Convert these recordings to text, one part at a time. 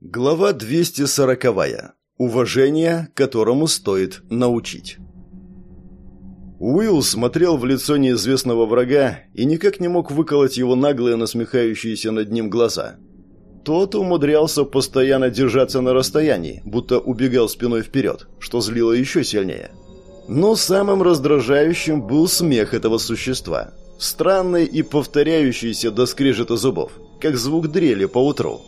Глава 240. Уважение, которому стоит научить. Уилл смотрел в лицо неизвестного врага и никак не мог выколоть его наглые насмехающиеся над ним глаза. Тот умудрялся постоянно держаться на расстоянии, будто убегал спиной вперед, что злило еще сильнее. Но самым раздражающим был смех этого существа. Странный и повторяющийся до скрежета зубов, как звук дрели по утру.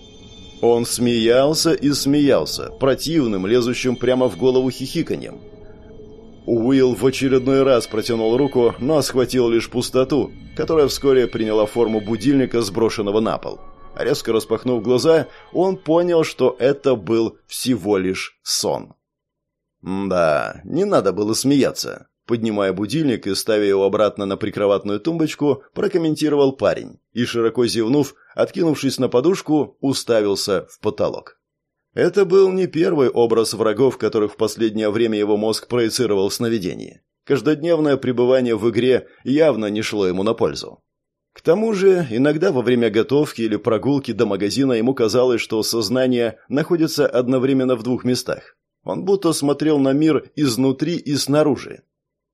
Он смеялся и смеялся, противным, лезущим прямо в голову хихиканьем. Уилл в очередной раз протянул руку, но схватил лишь пустоту, которая вскоре приняла форму будильника, сброшенного на пол. Резко распахнув глаза, он понял, что это был всего лишь сон. Да, не надо было смеяться. Поднимая будильник и ставя его обратно на прикроватную тумбочку, прокомментировал парень и, широко зевнув, откинувшись на подушку, уставился в потолок. Это был не первый образ врагов, которых в последнее время его мозг проецировал в сновидении. Каждодневное пребывание в игре явно не шло ему на пользу. К тому же, иногда во время готовки или прогулки до магазина ему казалось, что сознание находится одновременно в двух местах. Он будто смотрел на мир изнутри и снаружи.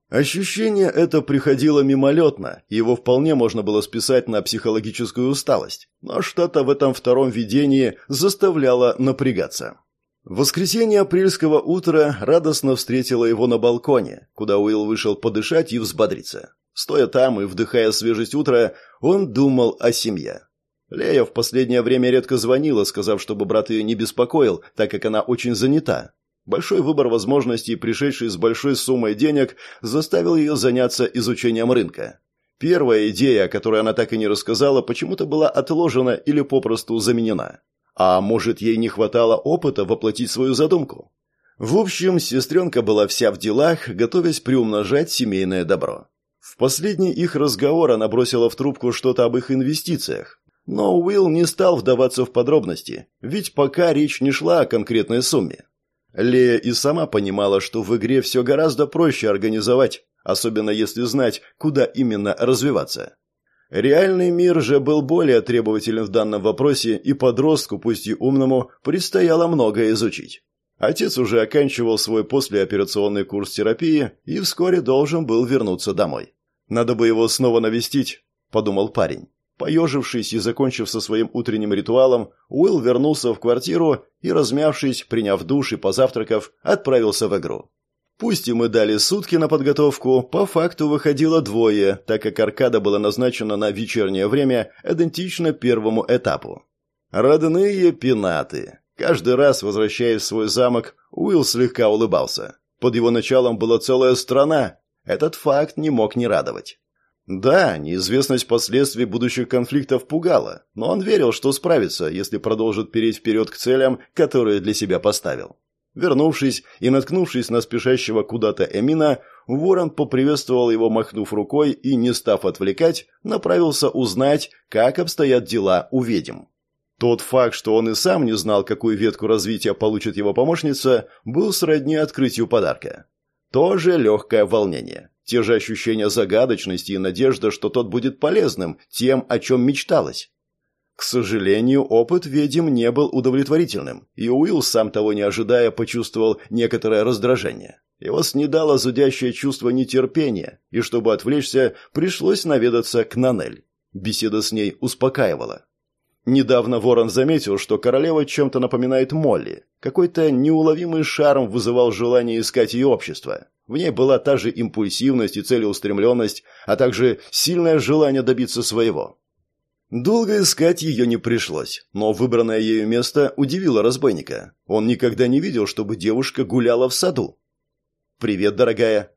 Ощущение это приходило мимолетно, его вполне можно было списать на психологическую усталость, но что-то в этом втором видении заставляло напрягаться. В воскресенье апрельского утра радостно встретила его на балконе, куда Уилл вышел подышать и взбодриться. Стоя там и вдыхая свежесть утра, он думал о семье. Лея в последнее время редко звонила, сказав, чтобы брат ее не беспокоил, так как она очень занята. Большой выбор возможностей, пришедший с большой суммой денег, заставил ее заняться изучением рынка. Первая идея, о которой она так и не рассказала, почему-то была отложена или попросту заменена. А может, ей не хватало опыта воплотить свою задумку? В общем, сестренка была вся в делах, готовясь приумножать семейное добро. В последний их разговор она бросила в трубку что-то об их инвестициях. Но Уилл не стал вдаваться в подробности, ведь пока речь не шла о конкретной сумме. Лея и сама понимала, что в игре все гораздо проще организовать, особенно если знать, куда именно развиваться. Реальный мир же был более требователен в данном вопросе, и подростку, пусть и умному, предстояло многое изучить. Отец уже оканчивал свой послеоперационный курс терапии и вскоре должен был вернуться домой. «Надо бы его снова навестить», – подумал парень. Поежившись и закончив со своим утренним ритуалом, Уилл вернулся в квартиру и, размявшись, приняв душ и позавтракав, отправился в игру. Пусть ему дали сутки на подготовку, по факту выходило двое, так как аркада была назначена на вечернее время, идентично первому этапу. Родные пенаты. Каждый раз, возвращаясь в свой замок, Уилл слегка улыбался. Под его началом была целая страна. Этот факт не мог не радовать. Да, неизвестность последствий будущих конфликтов пугала, но он верил, что справится, если продолжит переть вперед к целям, которые для себя поставил. Вернувшись и наткнувшись на спешащего куда-то Эмина, Ворон поприветствовал его, махнув рукой, и, не став отвлекать, направился узнать, как обстоят дела у ведьм. Тот факт, что он и сам не знал, какую ветку развития получит его помощница, был сродни открытию подарка. Тоже легкое волнение. Те же ощущения загадочности и надежда, что тот будет полезным, тем, о чем мечталось. К сожалению, опыт ведьм не был удовлетворительным, и Уилл, сам того не ожидая, почувствовал некоторое раздражение. Его снедало зудящее чувство нетерпения, и чтобы отвлечься, пришлось наведаться к Нанель. Беседа с ней успокаивала. Недавно Ворон заметил, что королева чем-то напоминает Молли. Какой-то неуловимый шарм вызывал желание искать ее общество. В ней была та же импульсивность и целеустремленность, а также сильное желание добиться своего. Долго искать ее не пришлось, но выбранное ею место удивило разбойника. Он никогда не видел, чтобы девушка гуляла в саду. «Привет, дорогая».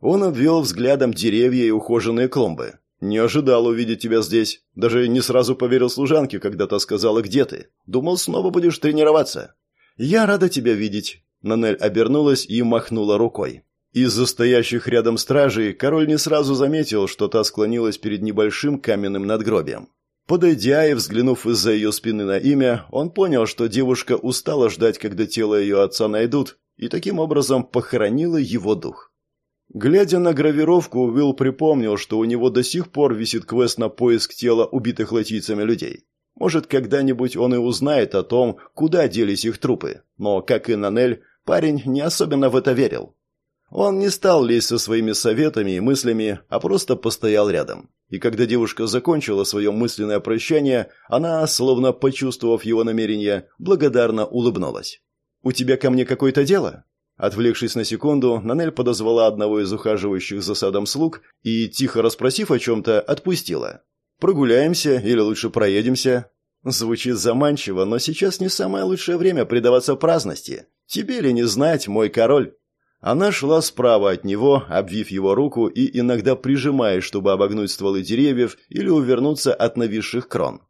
Он обвел взглядом деревья и ухоженные клумбы. «Не ожидал увидеть тебя здесь. Даже не сразу поверил служанке, когда та сказала, где ты. Думал, снова будешь тренироваться». «Я рада тебя видеть». Нанель обернулась и махнула рукой. Из-за стоящих рядом стражей король не сразу заметил, что та склонилась перед небольшим каменным надгробием. Подойдя и взглянув из-за ее спины на имя, он понял, что девушка устала ждать, когда тело ее отца найдут, и таким образом похоронила его дух. Глядя на гравировку, Уилл припомнил, что у него до сих пор висит квест на поиск тела убитых латийцами людей. Может, когда-нибудь он и узнает о том, куда делись их трупы. Но, как и Нанель, парень не особенно в это верил. Он не стал лезть со своими советами и мыслями, а просто постоял рядом. И когда девушка закончила свое мысленное прощание, она, словно почувствовав его намерение, благодарно улыбнулась. «У тебя ко мне какое-то дело?» Отвлекшись на секунду, Нанель подозвала одного из ухаживающих за садом слуг и, тихо расспросив о чем-то, отпустила. «Прогуляемся или лучше проедемся?» Звучит заманчиво, но сейчас не самое лучшее время предаваться праздности. Тебе ли не знать, мой король? Она шла справа от него, обвив его руку и иногда прижимая, чтобы обогнуть стволы деревьев или увернуться от нависших крон.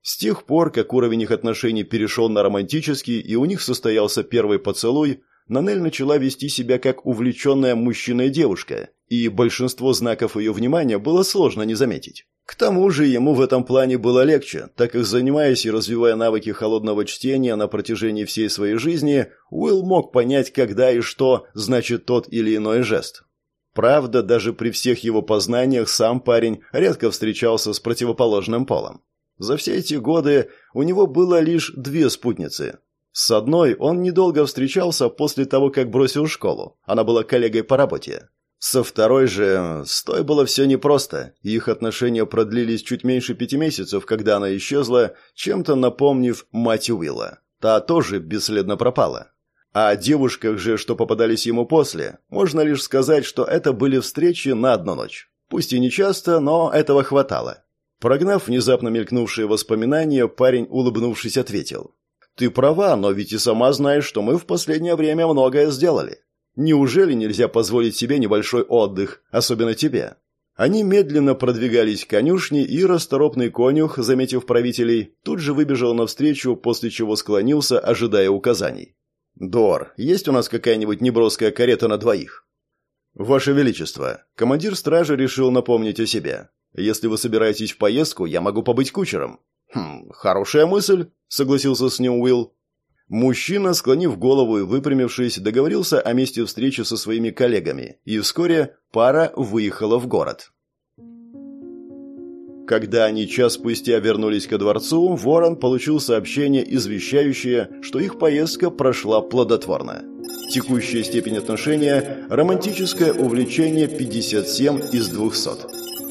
С тех пор, как уровень их отношений перешел на романтический и у них состоялся первый поцелуй, Нанель начала вести себя как увлеченная мужчиной девушка, и большинство знаков ее внимания было сложно не заметить. К тому же ему в этом плане было легче, так как занимаясь и развивая навыки холодного чтения на протяжении всей своей жизни, Уилл мог понять, когда и что значит тот или иной жест. Правда, даже при всех его познаниях сам парень редко встречался с противоположным полом. За все эти годы у него было лишь две спутницы, с одной он недолго встречался после того, как бросил школу. Она была коллегой по работе. Со второй же, с той было все непросто. Их отношения продлились чуть меньше пяти месяцев, когда она исчезла, чем-то напомнив мать Уилла. Та тоже бесследно пропала. А о девушках же, что попадались ему после, можно лишь сказать, что это были встречи на одну ночь. Пусть и не часто, но этого хватало. Прогнав внезапно мелькнувшие воспоминания, парень, улыбнувшись, ответил. Ты права, но ведь и сама знаешь, что мы в последнее время многое сделали. Неужели нельзя позволить себе небольшой отдых, особенно тебе? Они медленно продвигались к конюшне, и расторопный конюх, заметив правителей, тут же выбежал навстречу, после чего склонился, ожидая указаний. «Дор, есть у нас какая-нибудь неброская карета на двоих?» «Ваше Величество, командир стражи решил напомнить о себе. Если вы собираетесь в поездку, я могу побыть кучером». «Хм, хорошая мысль», — согласился с ним Уилл. Мужчина, склонив голову и выпрямившись, договорился о месте встречи со своими коллегами, и вскоре пара выехала в город. Когда они час спустя вернулись ко дворцу, Ворон получил сообщение, извещающее, что их поездка прошла плодотворно. Текущая степень отношения – романтическое увлечение 57 из 200.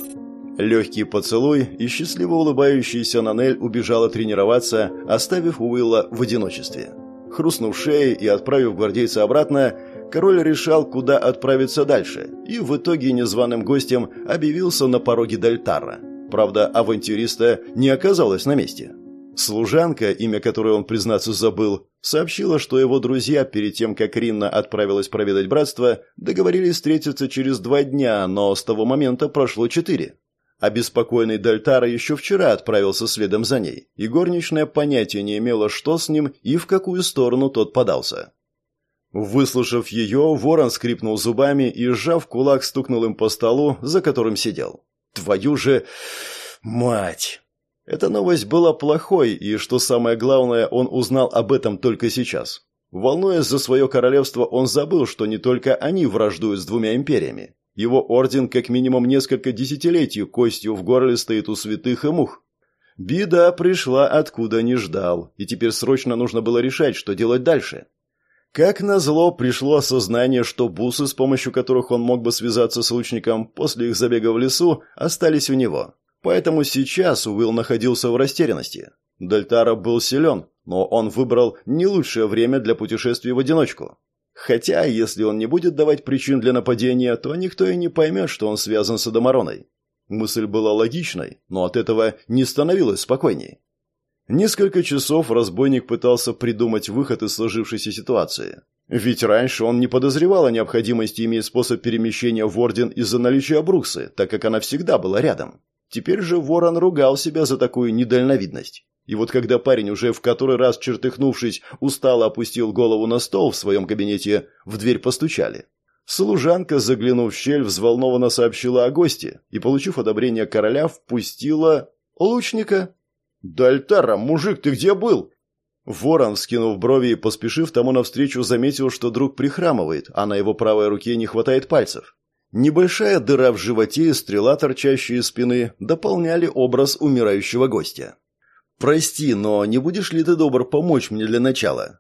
Легкий поцелуй, и счастливо улыбающаяся Нанель убежала тренироваться, оставив Уилла в одиночестве. Хрустнув шеей и отправив гвардейца обратно, король решал, куда отправиться дальше, и в итоге незваным гостем объявился на пороге Дальтара. Правда, авантюриста не оказалось на месте. Служанка, имя которой он, признаться, забыл, сообщила, что его друзья, перед тем, как Ринна отправилась проведать братство, договорились встретиться через два дня, но с того момента прошло четыре. Обеспокоенный Дальтара еще вчера отправился следом за ней, и горничная понятия не имела, что с ним и в какую сторону тот подался. Выслушав ее, ворон скрипнул зубами и, сжав кулак, стукнул им по столу, за которым сидел. «Твою же... мать!» Эта новость была плохой, и, что самое главное, он узнал об этом только сейчас. Волнуясь за свое королевство, он забыл, что не только они враждуют с двумя империями. Его орден как минимум несколько десятилетий костью в горле стоит у святых и мух. Беда пришла откуда не ждал, и теперь срочно нужно было решать, что делать дальше. Как назло, пришло осознание, что бусы, с помощью которых он мог бы связаться с лучником после их забега в лесу, остались у него. Поэтому сейчас Уилл находился в растерянности. Дельтара был силен, но он выбрал не лучшее время для путешествий в одиночку. Хотя, если он не будет давать причин для нападения, то никто и не поймет, что он связан с Адамароной. Мысль была логичной, но от этого не становилось спокойней. Несколько часов разбойник пытался придумать выход из сложившейся ситуации. Ведь раньше он не подозревал о необходимости иметь способ перемещения в Орден из-за наличия Бруксы, так как она всегда была рядом. Теперь же Ворон ругал себя за такую недальновидность. И вот когда парень, уже в который раз чертыхнувшись, устало опустил голову на стол в своем кабинете, в дверь постучали. Служанка, заглянув в щель, взволнованно сообщила о госте и, получив одобрение короля, впустила лучника. «Дальтара, мужик, ты где был?» Ворон, вскинув брови и поспешив тому навстречу, заметил, что друг прихрамывает, а на его правой руке не хватает пальцев. Небольшая дыра в животе и стрела, торчащая из спины, дополняли образ умирающего гостя. Прости, но не будешь ли ты добр помочь мне для начала?»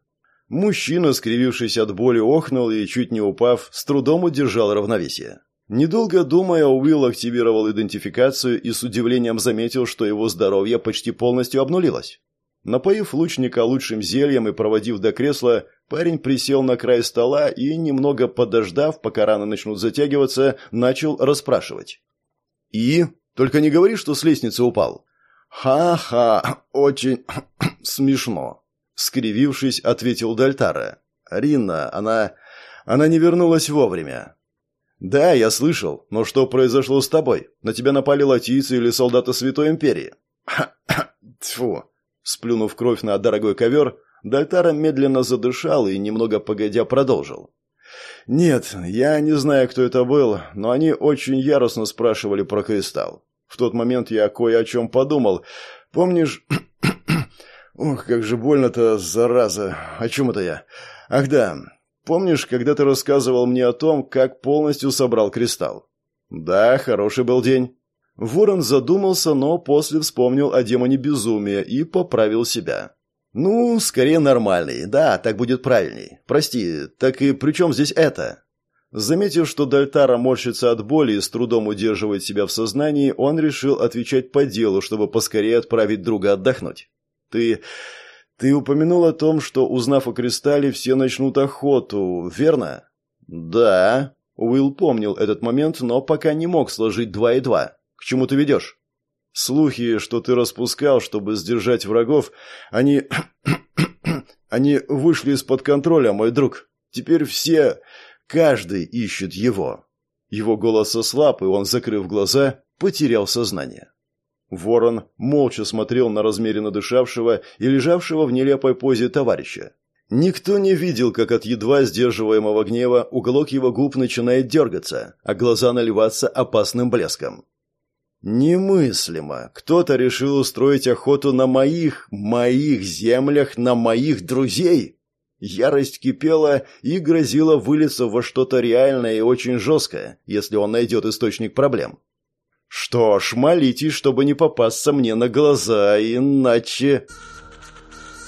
Мужчина, скривившись от боли, охнул и, чуть не упав, с трудом удержал равновесие. Недолго думая, Уилл активировал идентификацию и с удивлением заметил, что его здоровье почти полностью обнулилось. Напоив лучника лучшим зельем и проводив до кресла, парень присел на край стола и, немного подождав, пока раны начнут затягиваться, начал расспрашивать. «И? Только не говори, что с лестницы упал». «Ха-ха, очень смешно», — скривившись, ответил Дальтара. «Ринна, она... она не вернулась вовремя». «Да, я слышал. Но что произошло с тобой? На тебя напали латийцы или солдаты Святой Империи?» «Тьфу!» Сплюнув кровь на дорогой ковер, Дальтара медленно задышал и, немного погодя, продолжил. «Нет, я не знаю, кто это был, но они очень яростно спрашивали про кристалл. В тот момент я кое о чем подумал. Помнишь... Ох, как же больно-то, зараза. О чем это я? Ах да, помнишь, когда ты рассказывал мне о том, как полностью собрал кристалл? Да, хороший был день. Ворон задумался, но после вспомнил о демоне безумия и поправил себя. «Ну, скорее нормальный. Да, так будет правильней. Прости, так и при чем здесь это?» Заметив, что Дальтара морщится от боли и с трудом удерживает себя в сознании, он решил отвечать по делу, чтобы поскорее отправить друга отдохнуть. «Ты... ты упомянул о том, что, узнав о кристалле, все начнут охоту, верно?» «Да». Уилл помнил этот момент, но пока не мог сложить два и два. «К чему ты ведешь?» Слухи, что ты распускал, чтобы сдержать врагов, они... они вышли из-под контроля, мой друг. Теперь все... каждый ищет его». Его голос ослаб, и он, закрыв глаза, потерял сознание. Ворон молча смотрел на размеренно дышавшего и лежавшего в нелепой позе товарища. Никто не видел, как от едва сдерживаемого гнева уголок его губ начинает дергаться, а глаза наливаться опасным блеском. Немыслимо. Кто-то решил устроить охоту на моих, моих землях, на моих друзей. Ярость кипела и грозила вылиться во что-то реальное и очень жесткое, если он найдет источник проблем. Что ж, молитесь, чтобы не попасться мне на глаза, иначе...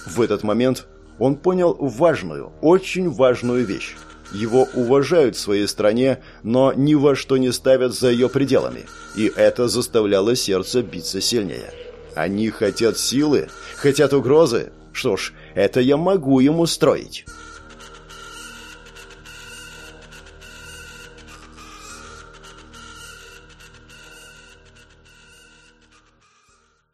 В этот момент он понял важную, очень важную вещь. Его уважают в своей стране, но ни во что не ставят за ее пределами. И это заставляло сердце биться сильнее. Они хотят силы, хотят угрозы. Что ж, это я могу ему строить.